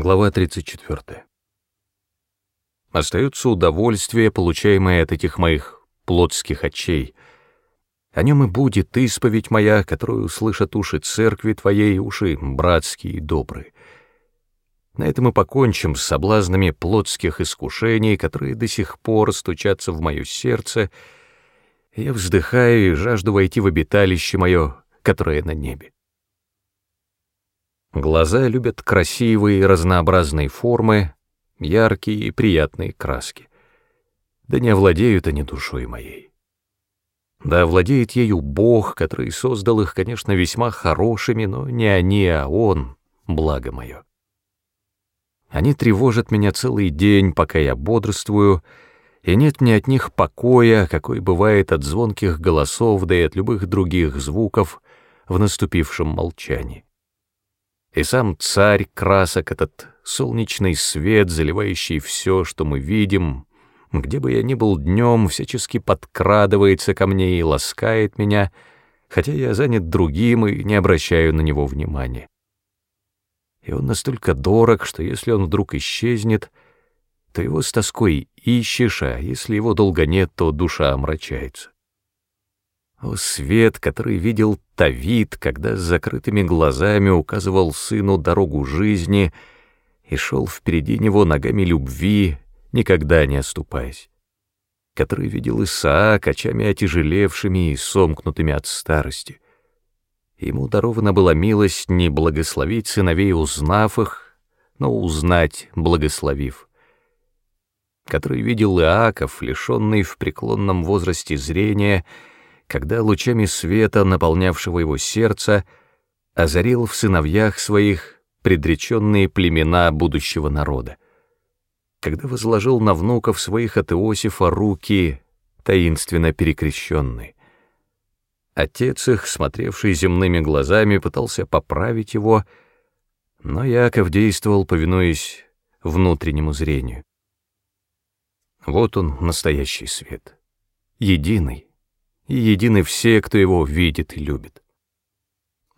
Глава 34. Остается удовольствие, получаемое от этих моих плотских очей. О нем и будет исповедь моя, которую услышат уши церкви твоей, уши братские и добрые. На этом мы покончим с соблазнами плотских искушений, которые до сих пор стучатся в мое сердце, и я вздыхаю и жажду войти в обиталище мое, которое на небе. Глаза любят красивые разнообразные формы, яркие и приятные краски. Да не овладеют они душой моей. Да овладеет ею Бог, который создал их, конечно, весьма хорошими, но не они, а Он, благо мое. Они тревожат меня целый день, пока я бодрствую, и нет мне от них покоя, какой бывает от звонких голосов, да и от любых других звуков в наступившем молчании и сам царь красок, этот солнечный свет, заливающий все, что мы видим, где бы я ни был днем, всячески подкрадывается ко мне и ласкает меня, хотя я занят другим и не обращаю на него внимания. И он настолько дорог, что если он вдруг исчезнет, то его с тоской ищешь, а если его долго нет, то душа омрачается. О, свет, который видел Тавид, когда с закрытыми глазами указывал сыну дорогу жизни и шел впереди него ногами любви, никогда не оступаясь. Который видел Исаак, очами отяжелевшими и сомкнутыми от старости. Ему дарована была милость не благословить сыновей, узнав их, но узнать, благословив. Который видел Иаков, лишенный в преклонном возрасте зрения, когда лучами света, наполнявшего его сердце, озарил в сыновьях своих предреченные племена будущего народа, когда возложил на внуков своих от Иосифа руки, таинственно перекрещенные. Отец их, смотревший земными глазами, пытался поправить его, но Яков действовал, повинуясь внутреннему зрению. Вот он, настоящий свет, единый, и едины все, кто его видит и любит.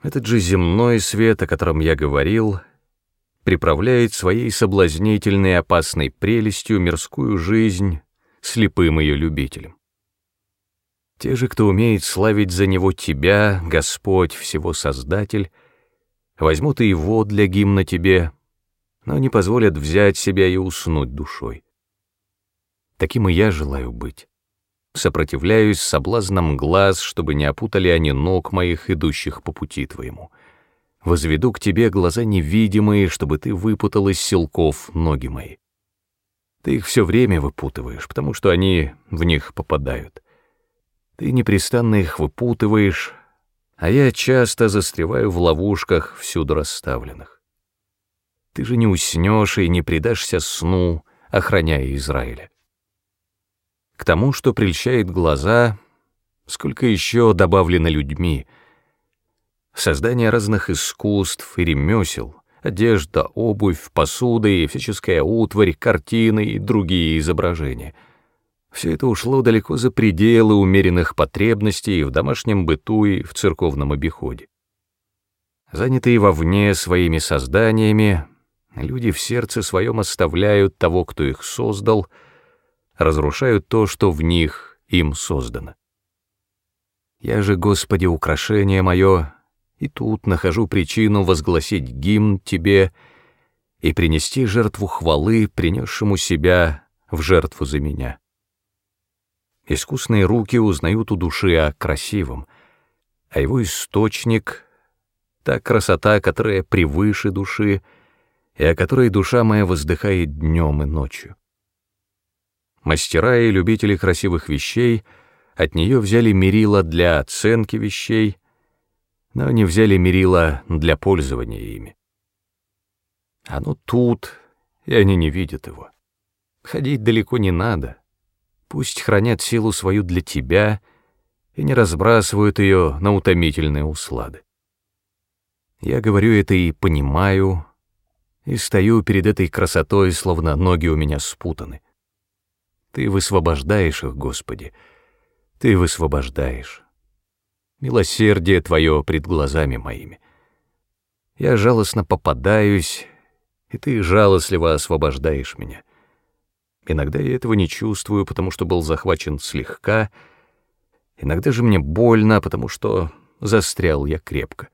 Этот же земной свет, о котором я говорил, приправляет своей соблазнительной и опасной прелестью мирскую жизнь слепым ее любителям. Те же, кто умеет славить за него тебя, Господь, всего Создатель, возьмут и его для гимна тебе, но не позволят взять себя и уснуть душой. Таким и я желаю быть сопротивляюсь соблазнам глаз, чтобы не опутали они ног моих, идущих по пути твоему. Возведу к тебе глаза невидимые, чтобы ты выпутал из силков ноги мои. Ты их все время выпутываешь, потому что они в них попадают. Ты непрестанно их выпутываешь, а я часто застреваю в ловушках, всюду расставленных. Ты же не уснешь и не предашься сну, охраняя Израиля. К тому, что прельщает глаза, сколько еще добавлено людьми. Создание разных искусств и ремесел, одежда, обувь, посуда и всяческая утварь, картины и другие изображения. Все это ушло далеко за пределы умеренных потребностей в домашнем быту и в церковном обиходе. Занятые вовне своими созданиями, люди в сердце своем оставляют того, кто их создал — разрушают то, что в них им создано. Я же, Господи, украшение мое, и тут нахожу причину возгласить гимн Тебе и принести жертву хвалы, принесшему себя в жертву за меня. Искусные руки узнают у души о красивом, а его источник — та красота, которая превыше души, и о которой душа моя воздыхает днем и ночью. Мастера и любители красивых вещей от нее взяли мерила для оценки вещей, но не взяли мерила для пользования ими. Оно тут, и они не видят его. Ходить далеко не надо. Пусть хранят силу свою для тебя и не разбрасывают ее на утомительные услады. Я говорю это и понимаю, и стою перед этой красотой, словно ноги у меня спутаны. Ты высвобождаешь их, Господи, Ты высвобождаешь. Милосердие Твое пред глазами моими. Я жалостно попадаюсь и ты жалостливо освобождаешь меня. Иногда я этого не чувствую, потому что был захвачен слегка, иногда же мне больно, потому что застрял я крепко.